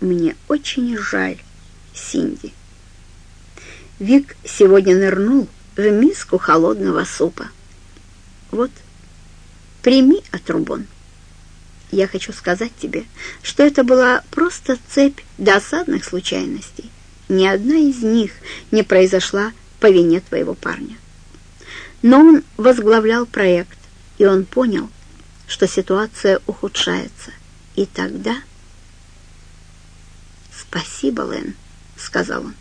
Мне очень жаль, Синди. Вик сегодня нырнул в миску холодного супа. Вот, прими отрубон. Я хочу сказать тебе, что это была просто цепь досадных случайностей. Ни одна из них не произошла по вине твоего парня. Но он возглавлял проект, и он понял, что ситуация ухудшается. И тогда... «Спасибо, Лэн», — сказал он.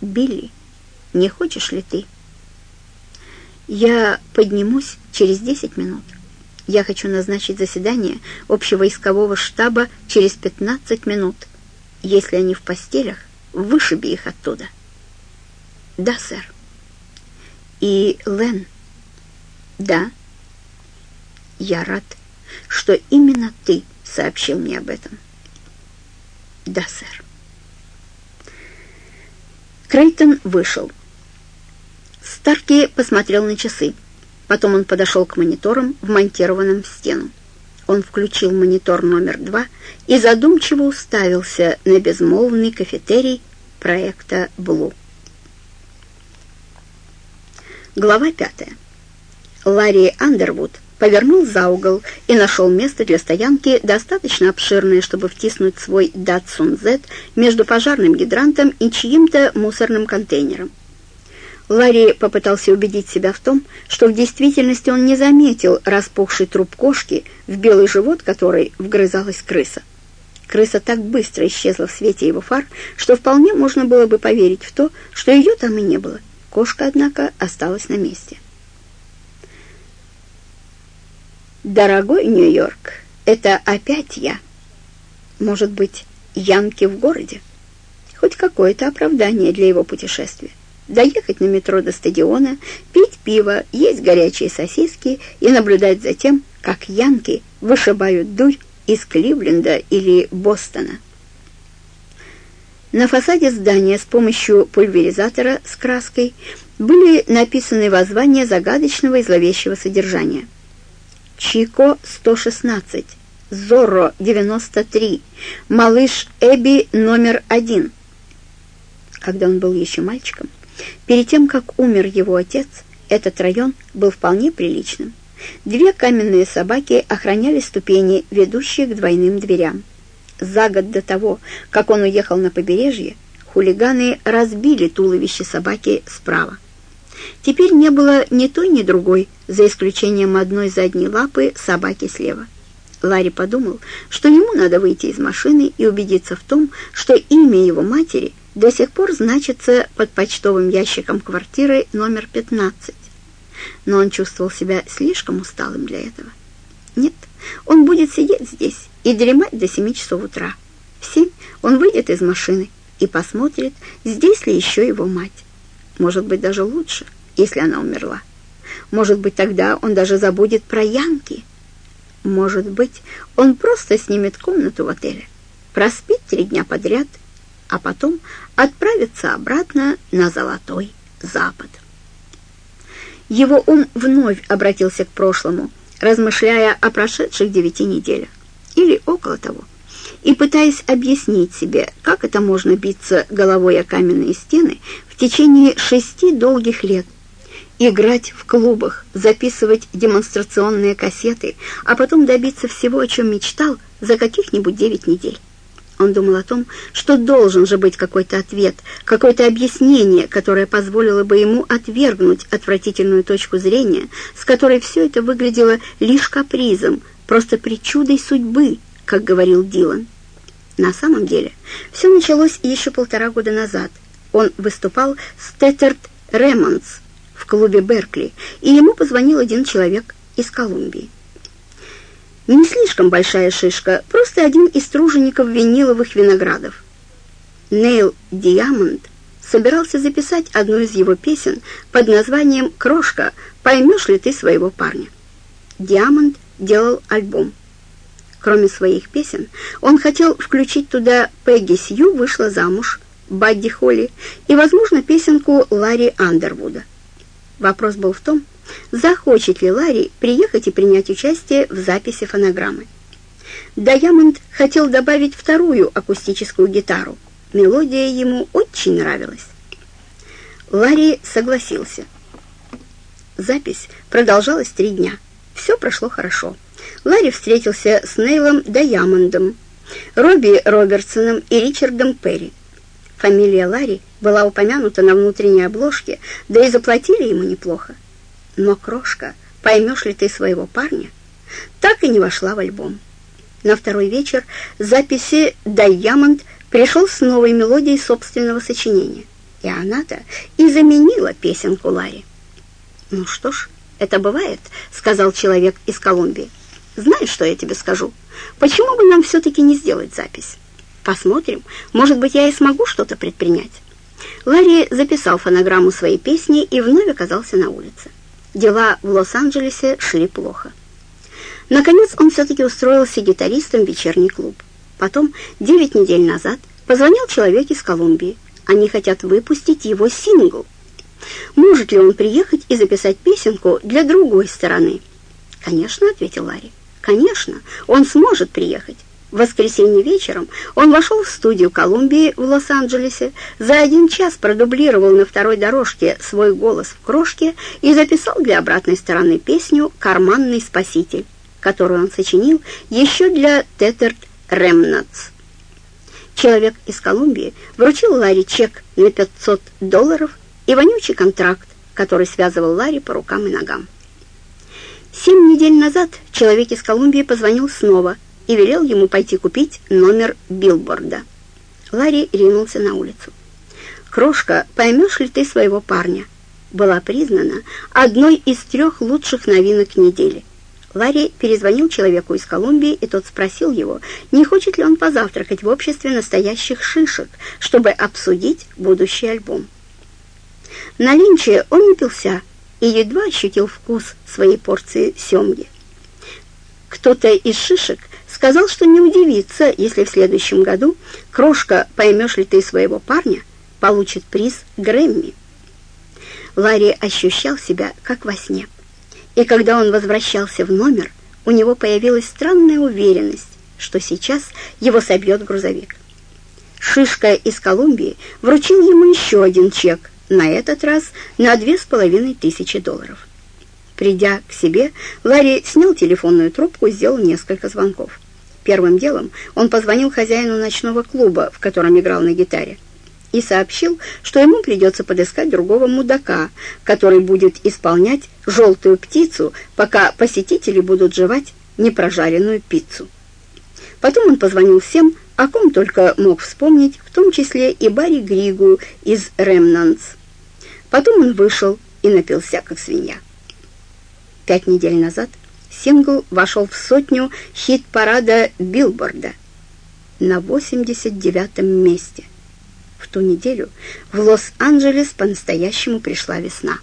«Билли, не хочешь ли ты?» «Я поднимусь через десять минут. Я хочу назначить заседание общевойскового штаба через пятнадцать минут. Если они в постелях, вышиби их оттуда». «Да, сэр». «И Лен?» «Да». «Я рад, что именно ты сообщил мне об этом». «Да, сэр». Крейтон вышел. Старки посмотрел на часы. Потом он подошел к мониторам, вмонтированным в стену. Он включил монитор номер два и задумчиво уставился на безмолвный кафетерий проекта «Блу». Глава пятая. Ларри Андервуд повернул за угол и нашел место для стоянки, достаточно обширное, чтобы втиснуть свой Datsun Z между пожарным гидрантом и чьим-то мусорным контейнером. Ларри попытался убедить себя в том, что в действительности он не заметил распухший труп кошки, в белый живот которой вгрызалась крыса. Крыса так быстро исчезла в свете его фар, что вполне можно было бы поверить в то, что ее там и не было. Кошка, однако, осталась на месте. «Дорогой Нью-Йорк, это опять я. Может быть, Янки в городе? Хоть какое-то оправдание для его путешествия. Доехать на метро до стадиона, пить пиво, есть горячие сосиски и наблюдать за тем, как Янки вышибают дурь из Кливленда или Бостона. На фасаде здания с помощью пульверизатора с краской были написаны воззвания загадочного и зловещего содержания – Чико 116, Зорро 93, малыш Эбби номер один. Когда он был еще мальчиком, перед тем, как умер его отец, этот район был вполне приличным. Две каменные собаки охраняли ступени, ведущие к двойным дверям. За год до того, как он уехал на побережье, хулиганы разбили туловище собаки справа. Теперь не было ни той, ни другой, за исключением одной задней лапы собаки слева. Ларри подумал, что ему надо выйти из машины и убедиться в том, что имя его матери до сих пор значится под почтовым ящиком квартиры номер 15. Но он чувствовал себя слишком усталым для этого. Нет, он будет сидеть здесь и дремать до 7 часов утра. В 7 он выйдет из машины и посмотрит, здесь ли еще его мать. Может быть, даже лучше, если она умерла. Может быть, тогда он даже забудет про Янки. Может быть, он просто снимет комнату в отеле, проспит три дня подряд, а потом отправится обратно на Золотой Запад. Его ум вновь обратился к прошлому, размышляя о прошедших девяти неделях, или около того, и пытаясь объяснить себе, как это можно биться головой о каменные стены в течение шести долгих лет, играть в клубах, записывать демонстрационные кассеты, а потом добиться всего, о чем мечтал, за каких-нибудь девять недель. Он думал о том, что должен же быть какой-то ответ, какое-то объяснение, которое позволило бы ему отвергнуть отвратительную точку зрения, с которой все это выглядело лишь капризом, просто причудой судьбы, как говорил Дилан. На самом деле, все началось еще полтора года назад. Он выступал с Теттерт Ремонс, в клубе Беркли, и ему позвонил один человек из Колумбии. Не слишком большая шишка, просто один из тружеников виниловых виноградов. Нейл Диамонд собирался записать одну из его песен под названием «Крошка, поймешь ли ты своего парня?». Диамонд делал альбом. Кроме своих песен, он хотел включить туда «Пегги Сью вышла замуж», «Бадди Холли» и, возможно, песенку Ларри Андервуда. Вопрос был в том, захочет ли Ларри приехать и принять участие в записи фонограммы. Даймонд хотел добавить вторую акустическую гитару. Мелодия ему очень нравилась. Ларри согласился. Запись продолжалась три дня. Все прошло хорошо. Ларри встретился с Нейлом Даймондом, Робби Робертсоном и Ричардом Перри. Фамилия Ларри была упомянута на внутренней обложке, да и заплатили ему неплохо. Но крошка, поймешь ли ты своего парня, так и не вошла в альбом. На второй вечер записи «Даймонд» пришел с новой мелодией собственного сочинения, и она-то и заменила песенку Ларри. «Ну что ж, это бывает», — сказал человек из Колумбии. «Знаешь, что я тебе скажу? Почему бы нам все-таки не сделать запись?» Посмотрим, может быть, я и смогу что-то предпринять. Ларри записал фонограмму своей песни и вновь оказался на улице. Дела в Лос-Анджелесе шли плохо. Наконец он все-таки устроился гитаристом в вечерний клуб. Потом, девять недель назад, позвонил человек из Колумбии. Они хотят выпустить его сингл. Может ли он приехать и записать песенку для другой стороны? «Конечно», — ответил Ларри. «Конечно, он сможет приехать. Воскресенье вечером он вошел в студию Колумбии в Лос-Анджелесе, за один час продублировал на второй дорожке свой голос в крошке и записал для обратной стороны песню «Карманный спаситель», которую он сочинил еще для Тетерт Ремнатс. Человек из Колумбии вручил Ларри чек на 500 долларов и вонючий контракт, который связывал Ларри по рукам и ногам. Семь недель назад человек из Колумбии позвонил снова – и велел ему пойти купить номер билборда. Ларри ринулся на улицу. «Крошка, поймешь ли ты своего парня?» была признана одной из трех лучших новинок недели. Ларри перезвонил человеку из Колумбии, и тот спросил его, не хочет ли он позавтракать в обществе настоящих шишек, чтобы обсудить будущий альбом. На линче он напился и едва ощутил вкус своей порции семги. Кто-то из шишек сказал, что не удивится, если в следующем году крошка «Поймешь ли ты своего парня» получит приз Грэмми. Ларри ощущал себя как во сне. И когда он возвращался в номер, у него появилась странная уверенность, что сейчас его собьет грузовик. Шишка из Колумбии вручил ему еще один чек, на этот раз на две с половиной тысячи долларов. Придя к себе, Ларри снял телефонную трубку и сделал несколько звонков. Первым делом он позвонил хозяину ночного клуба, в котором играл на гитаре, и сообщил, что ему придется подыскать другого мудака, который будет исполнять «желтую птицу», пока посетители будут жевать непрожаренную пиццу. Потом он позвонил всем, о ком только мог вспомнить, в том числе и Барри Григу из «Ремнанс». Потом он вышел и напился, как свинья. Пять недель назад Сингл вошел в сотню хит-парада Билборда на 89-м месте. В ту неделю в Лос-Анджелес по-настоящему пришла весна.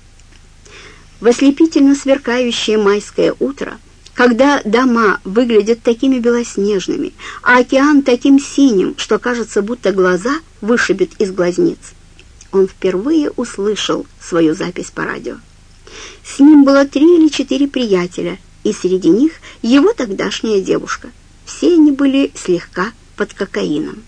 В ослепительно сверкающее майское утро, когда дома выглядят такими белоснежными, а океан таким синим, что кажется, будто глаза вышибет из глазниц, он впервые услышал свою запись по радио. С ним было три или четыре приятеля – и среди них его тогдашняя девушка. Все они были слегка под кокаином.